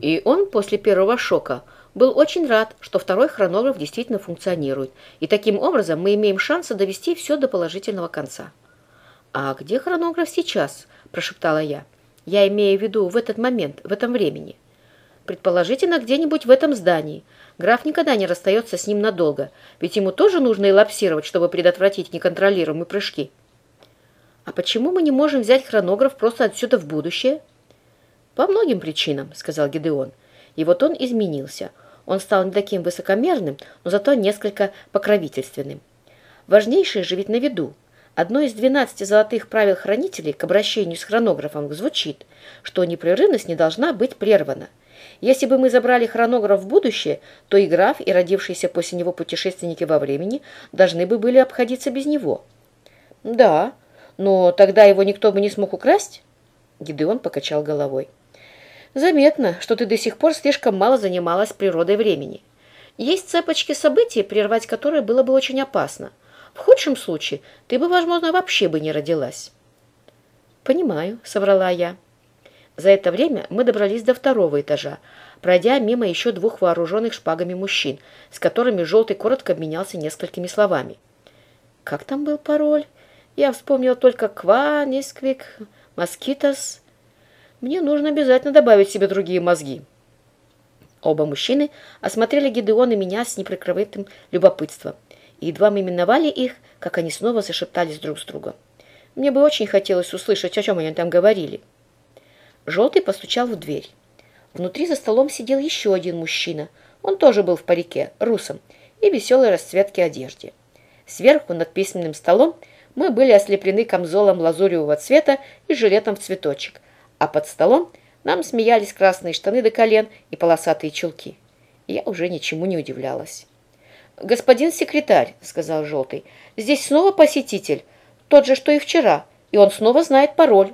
И он после первого шока был очень рад, что второй хронограф действительно функционирует, и таким образом мы имеем шанс довести все до положительного конца. «А где хронограф сейчас?» – прошептала я. «Я имею в виду в этот момент, в этом времени». «Предположительно, где-нибудь в этом здании. Граф никогда не расстается с ним надолго, ведь ему тоже нужно элапсировать, чтобы предотвратить неконтролируемые прыжки». «А почему мы не можем взять хронограф просто отсюда в будущее?» «По многим причинам», — сказал Гидеон. И вот он изменился. Он стал не таким высокомерным, но зато несколько покровительственным. Важнейшее же ведь на виду. Одно из 12 золотых правил хранителей к обращению с хронографом звучит, что непрерывность не должна быть прервана. Если бы мы забрали хронограф в будущее, то и граф, и родившиеся после него путешественники во времени должны бы были обходиться без него. «Да, но тогда его никто бы не смог украсть?» Гидеон покачал головой. Заметно, что ты до сих пор слишком мало занималась природой времени. Есть цепочки событий, прервать которые было бы очень опасно. В худшем случае ты бы, возможно, вообще бы не родилась. «Понимаю», — соврала я. За это время мы добрались до второго этажа, пройдя мимо еще двух вооруженных шпагами мужчин, с которыми Желтый коротко обменялся несколькими словами. «Как там был пароль?» Я вспомнила только «Ква», «Несквик», «Москитос». Мне нужно обязательно добавить себе другие мозги. Оба мужчины осмотрели Гидеон и меня с неприкрытым любопытством. И едва мы именовали их, как они снова зашептались друг с другом. Мне бы очень хотелось услышать, о чем они там говорили. Желтый постучал в дверь. Внутри за столом сидел еще один мужчина. Он тоже был в парике, русом, и веселой расцветки одежде. Сверху над письменным столом мы были ослеплены камзолом лазуревого цвета и жилетом в цветочек, а под столом нам смеялись красные штаны до колен и полосатые чулки. Я уже ничему не удивлялась. «Господин секретарь», — сказал Желтый, — «здесь снова посетитель, тот же, что и вчера, и он снова знает пароль».